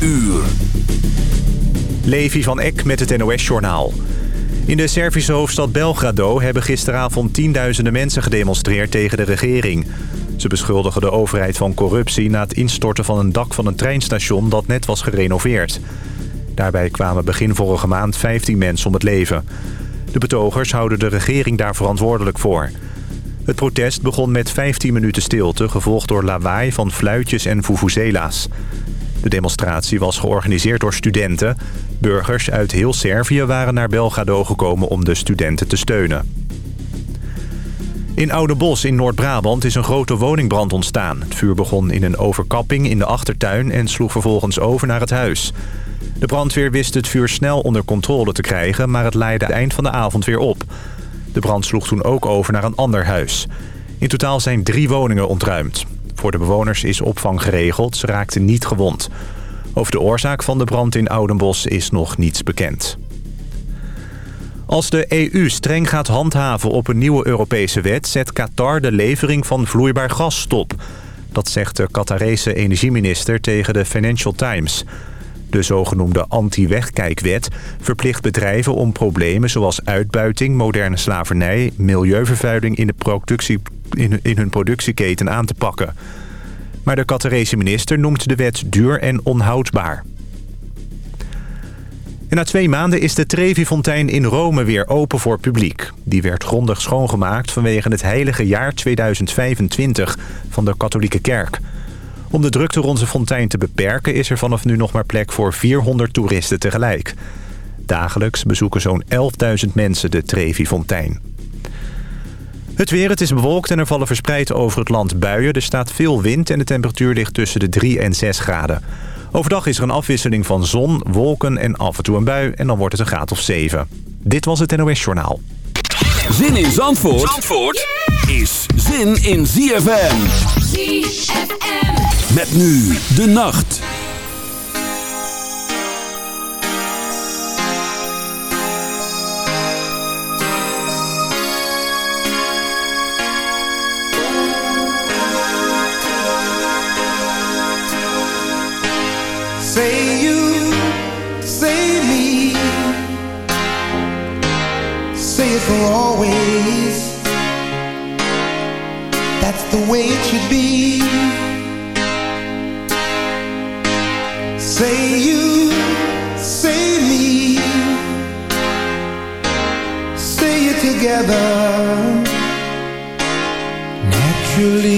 uur. Levi van Eck met het NOS-journaal. In de Servische hoofdstad Belgrado hebben gisteravond tienduizenden mensen gedemonstreerd tegen de regering. Ze beschuldigen de overheid van corruptie na het instorten van een dak van een treinstation dat net was gerenoveerd. Daarbij kwamen begin vorige maand 15 mensen om het leven. De betogers houden de regering daar verantwoordelijk voor. Het protest begon met 15 minuten stilte, gevolgd door lawaai van fluitjes en vuvuzela's. De demonstratie was georganiseerd door studenten. Burgers uit heel Servië waren naar Belgrado gekomen om de studenten te steunen. In Oudebos in Noord-Brabant is een grote woningbrand ontstaan. Het vuur begon in een overkapping in de achtertuin en sloeg vervolgens over naar het huis. De brandweer wist het vuur snel onder controle te krijgen... maar het leidde eind van de avond weer op. De brand sloeg toen ook over naar een ander huis. In totaal zijn drie woningen ontruimd. Voor de bewoners is opvang geregeld. Ze raakten niet gewond. Over de oorzaak van de brand in Oudenbos is nog niets bekend. Als de EU streng gaat handhaven op een nieuwe Europese wet... zet Qatar de levering van vloeibaar gas stop. Dat zegt de Qatarese energieminister tegen de Financial Times. De zogenoemde anti-wegkijkwet verplicht bedrijven om problemen... zoals uitbuiting, moderne slavernij, milieuvervuiling in, de productie, in, hun productieketen aan te pakken. Maar de Qatarese minister noemt de wet duur en onhoudbaar. Na twee maanden is de Trevi-fontein in Rome weer open voor publiek. Die werd grondig schoongemaakt vanwege het heilige jaar 2025 van de katholieke kerk. Om de drukte rond de fontein te beperken is er vanaf nu nog maar plek voor 400 toeristen tegelijk. Dagelijks bezoeken zo'n 11.000 mensen de Trevi-fontein. Het weer, het is bewolkt en er vallen verspreid over het land buien. Er staat veel wind en de temperatuur ligt tussen de 3 en 6 graden. Overdag is er een afwisseling van zon, wolken en af en toe een bui... en dan wordt het een graad of 7. Dit was het NOS Journaal. Zin in Zandvoort, Zandvoort is zin in ZFM. ZFM. Met nu de nacht. Say you, say me. Say it for always. That's the way it should be together. Naturally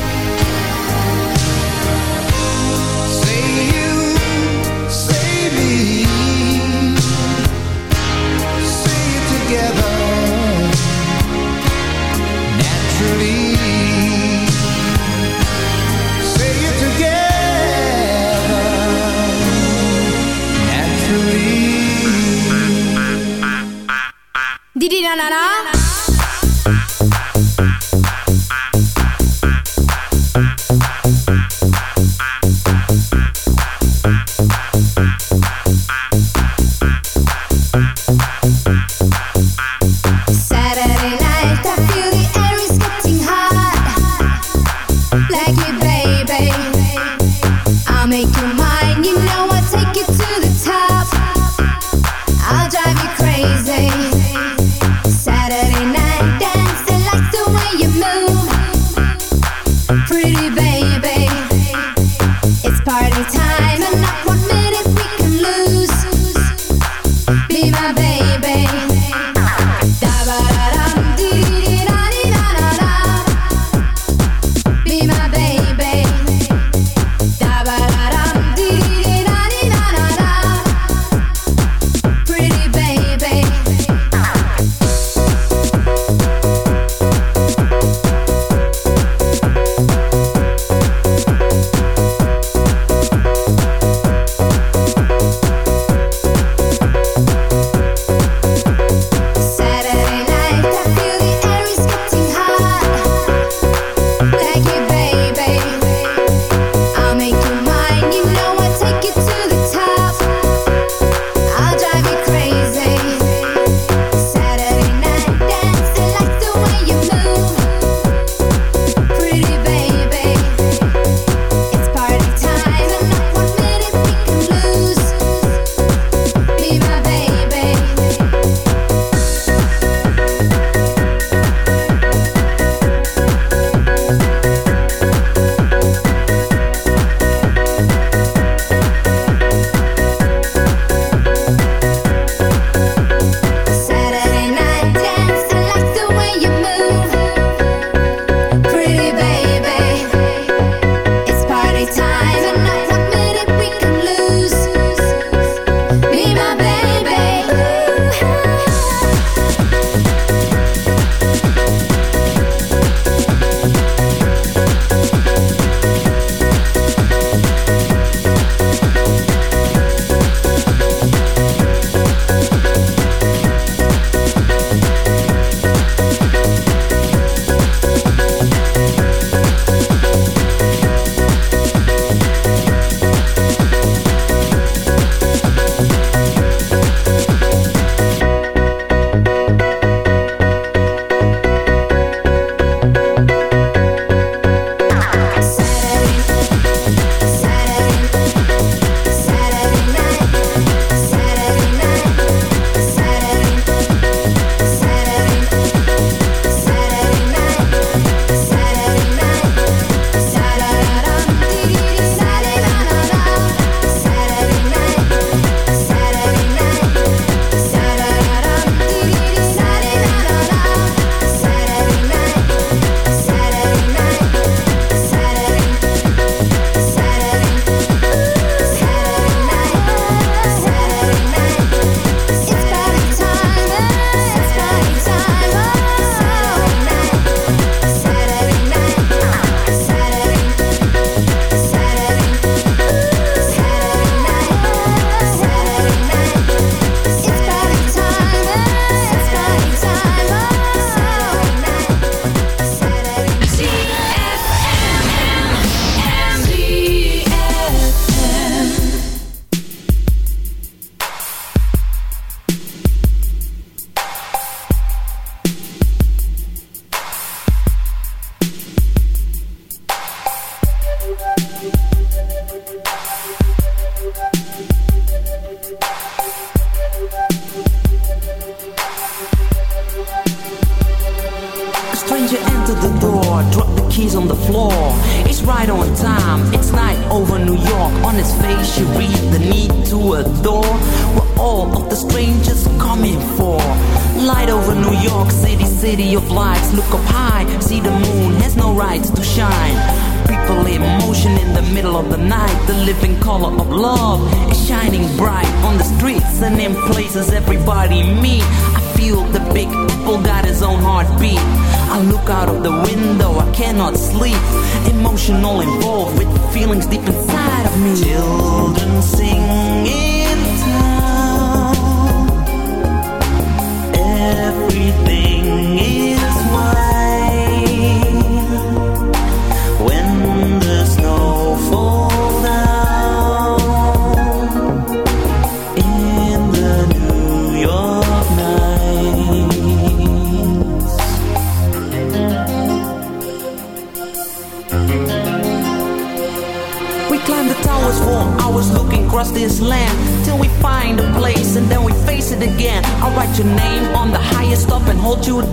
Didi na na na.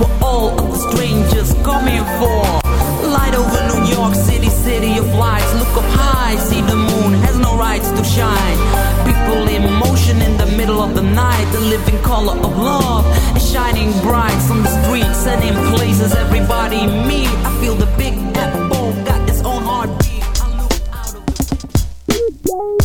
What all of the strangers coming for? Light over New York City, city of lights. Look up high, see the moon has no rights to shine. People in motion in the middle of the night. The living color of love is shining bright on the streets and in places everybody meet. I feel the big apple got its own heartbeat. I look out of the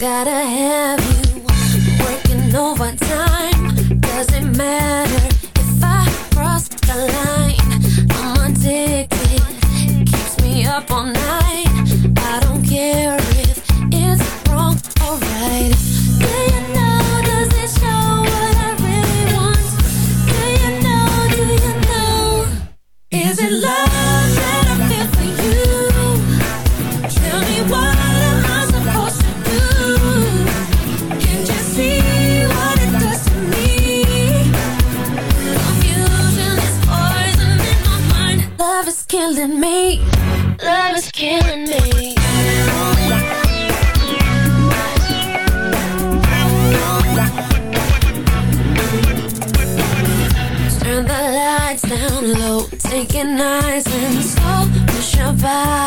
Gotta have you. Working over me. Love is killing me. Turn the lights down low, taking nice and slow. Push your body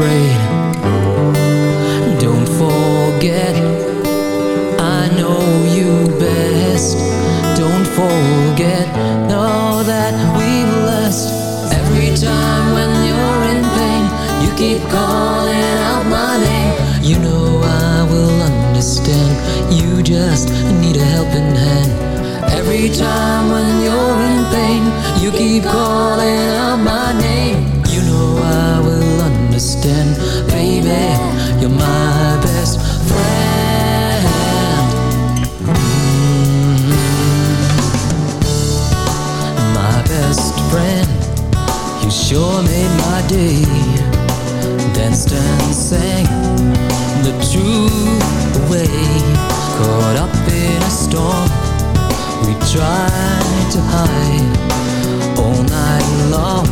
afraid. Time when you're in pain, you keep calling out my name. You know I will understand, baby. You're my best friend. Mm -hmm. My best friend, you sure made my day. Danced and sang the true way, caught up in a storm try to hide all night long.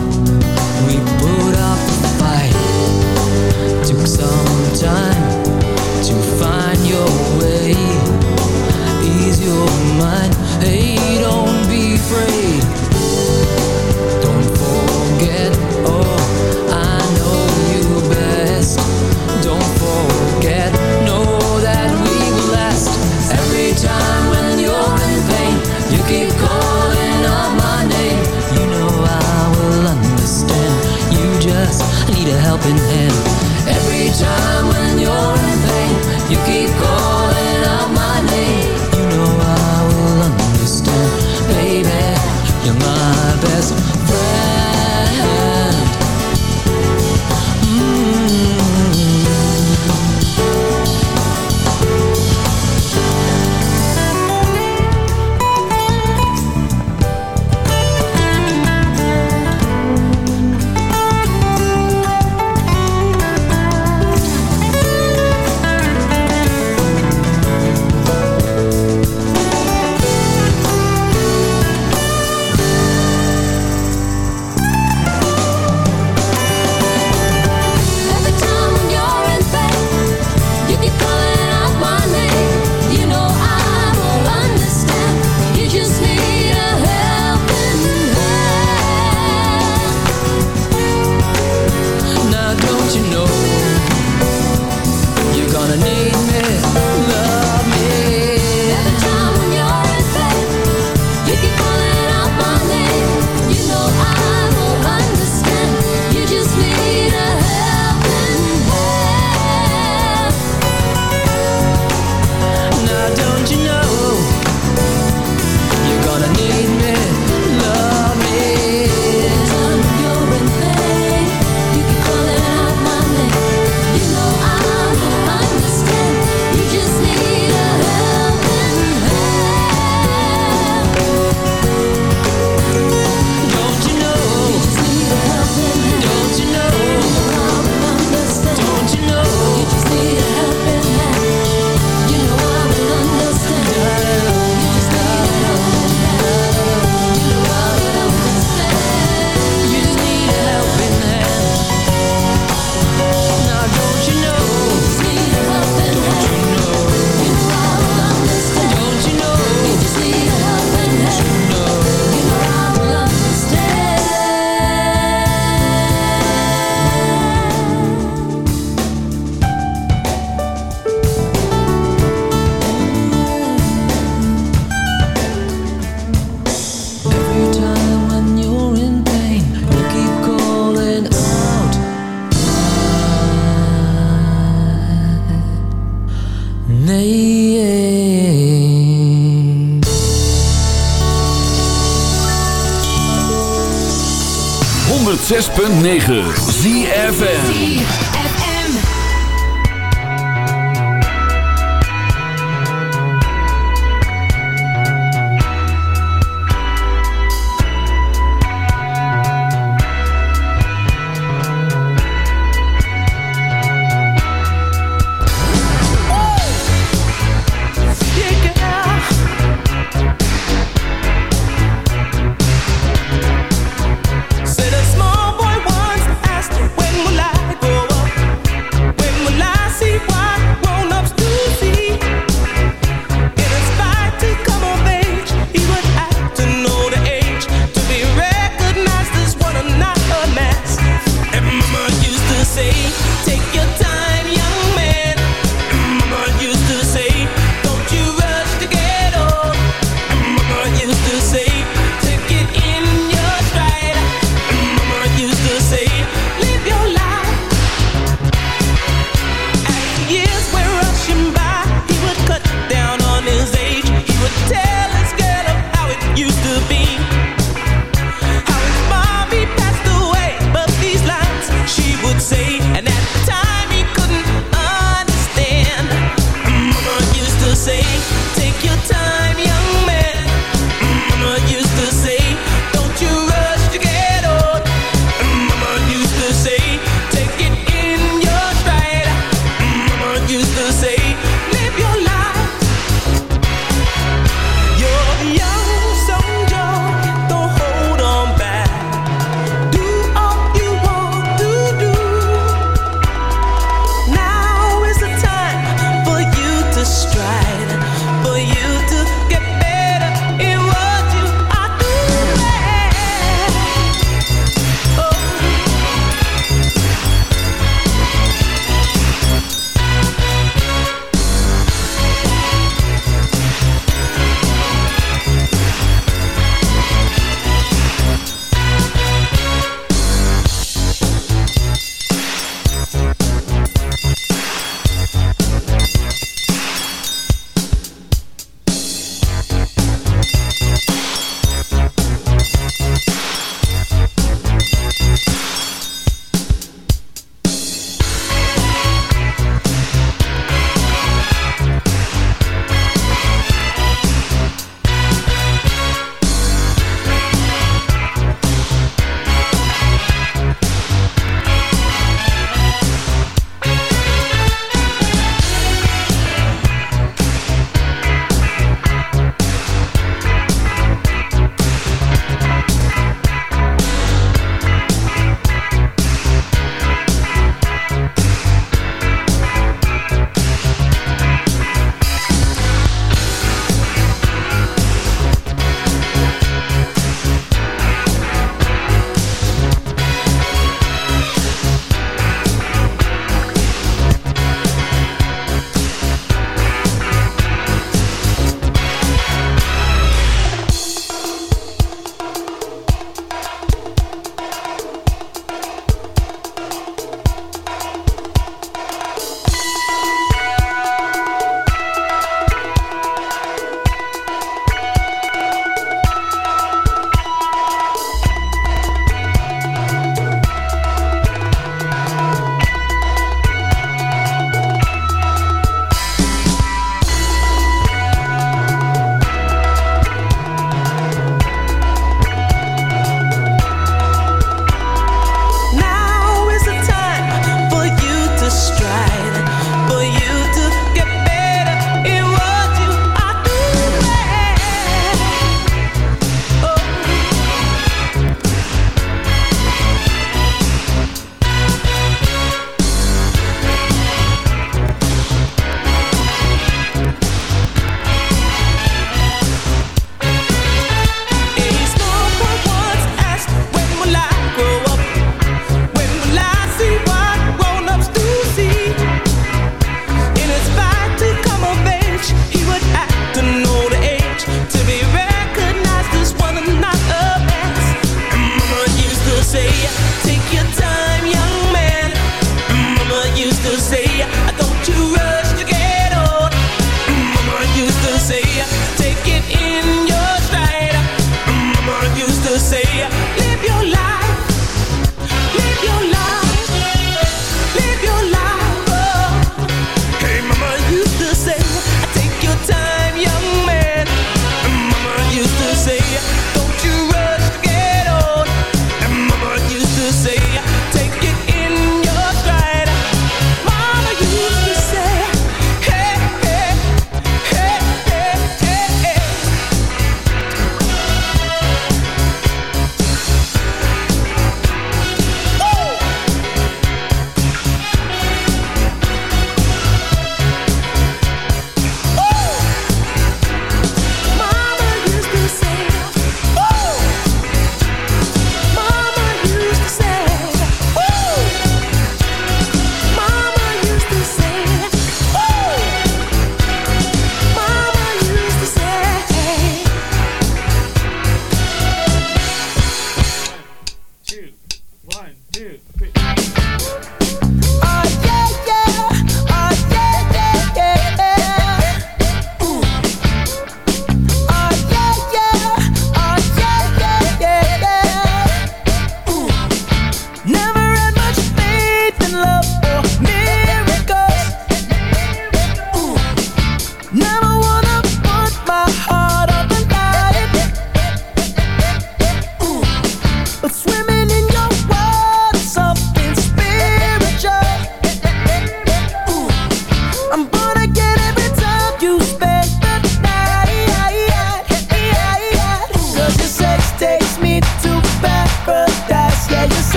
106.9 ZFN say, and at the time.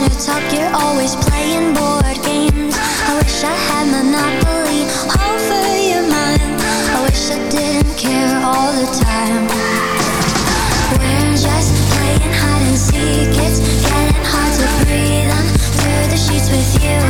matter talk, you're always playing board games. I wish I had Monopoly over your mind. I wish I didn't care all the time. We're just playing hide and seek. It's getting hard to breathe. Under the sheets with you.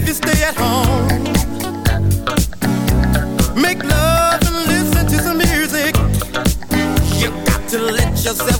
if you stay at home. Make love and listen to some music. You got to let yourself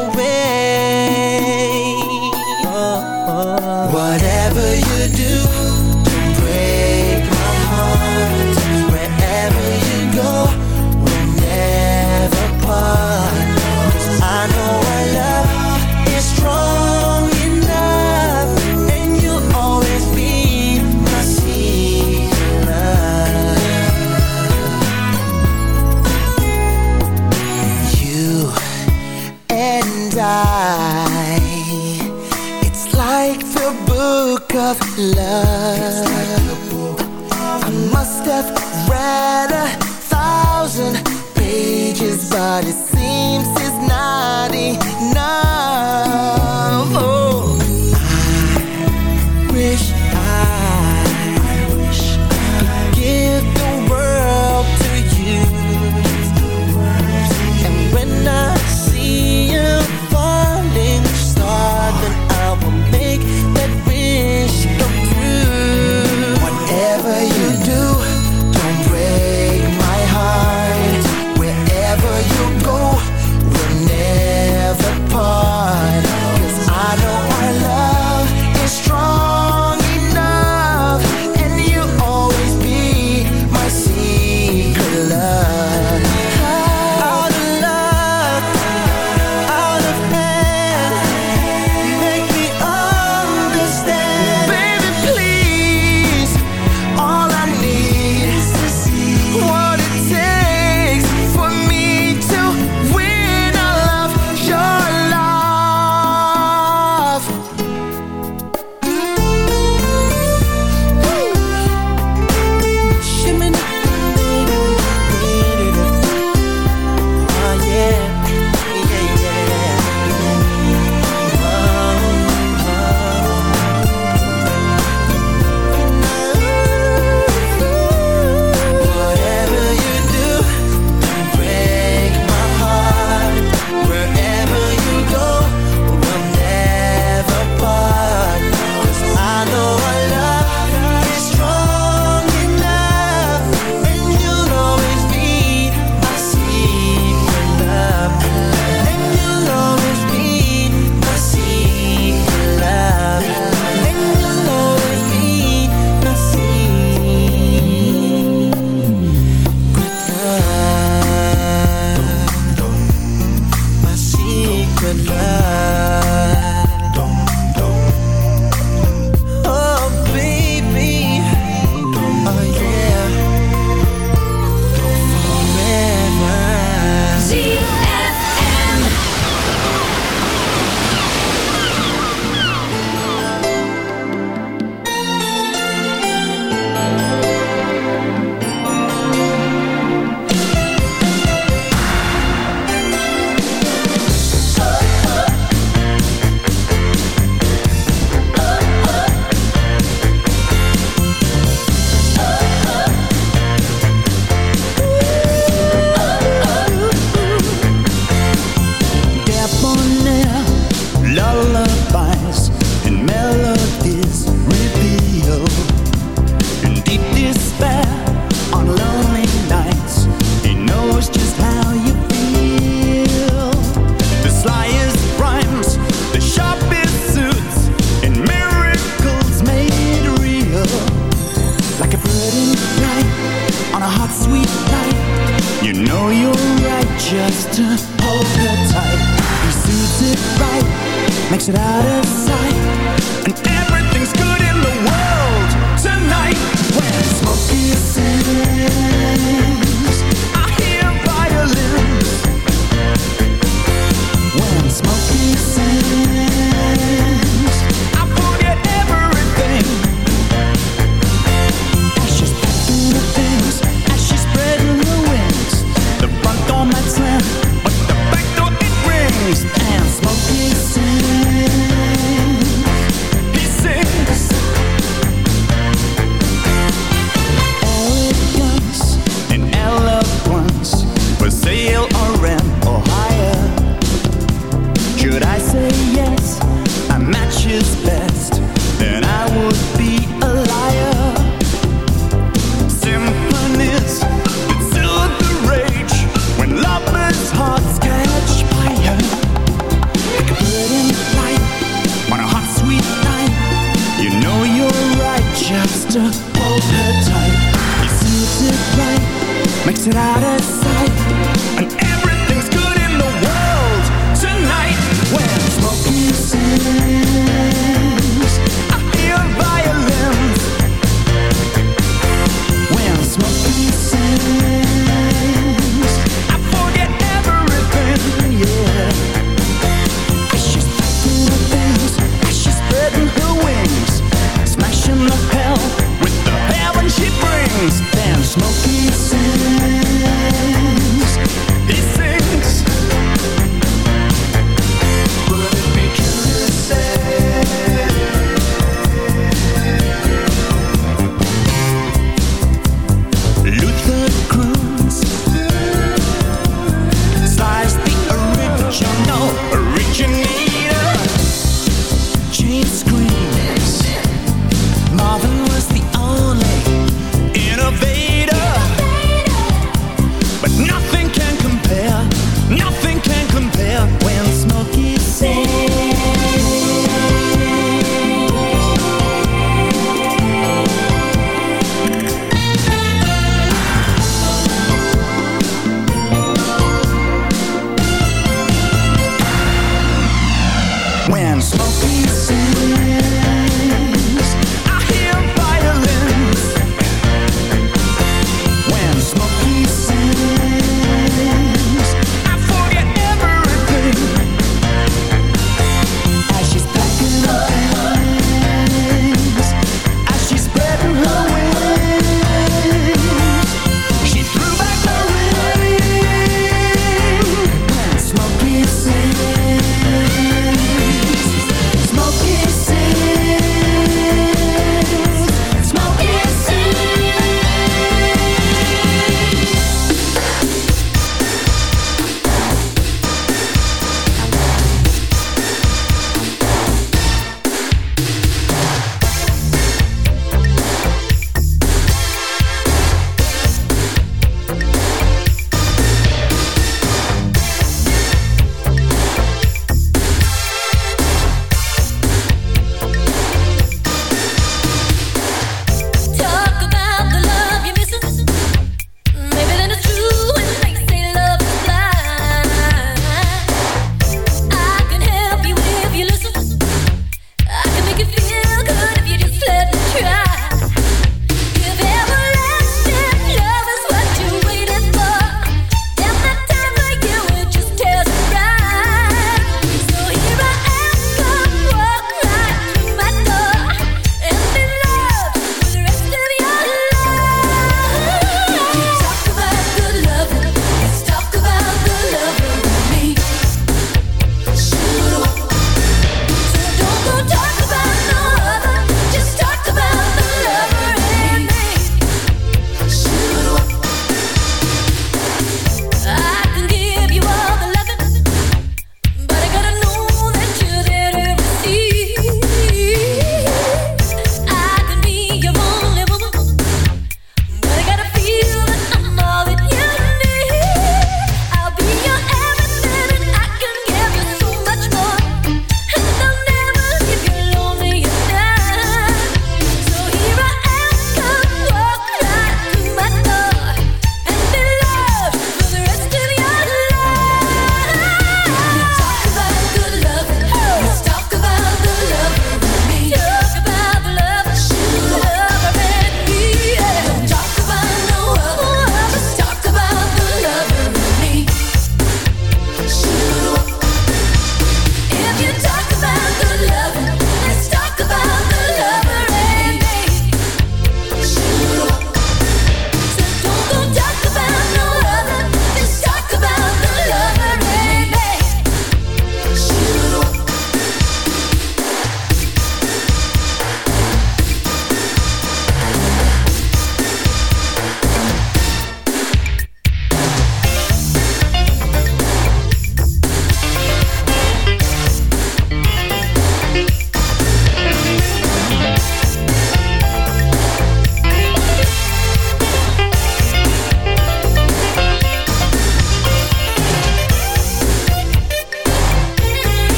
love.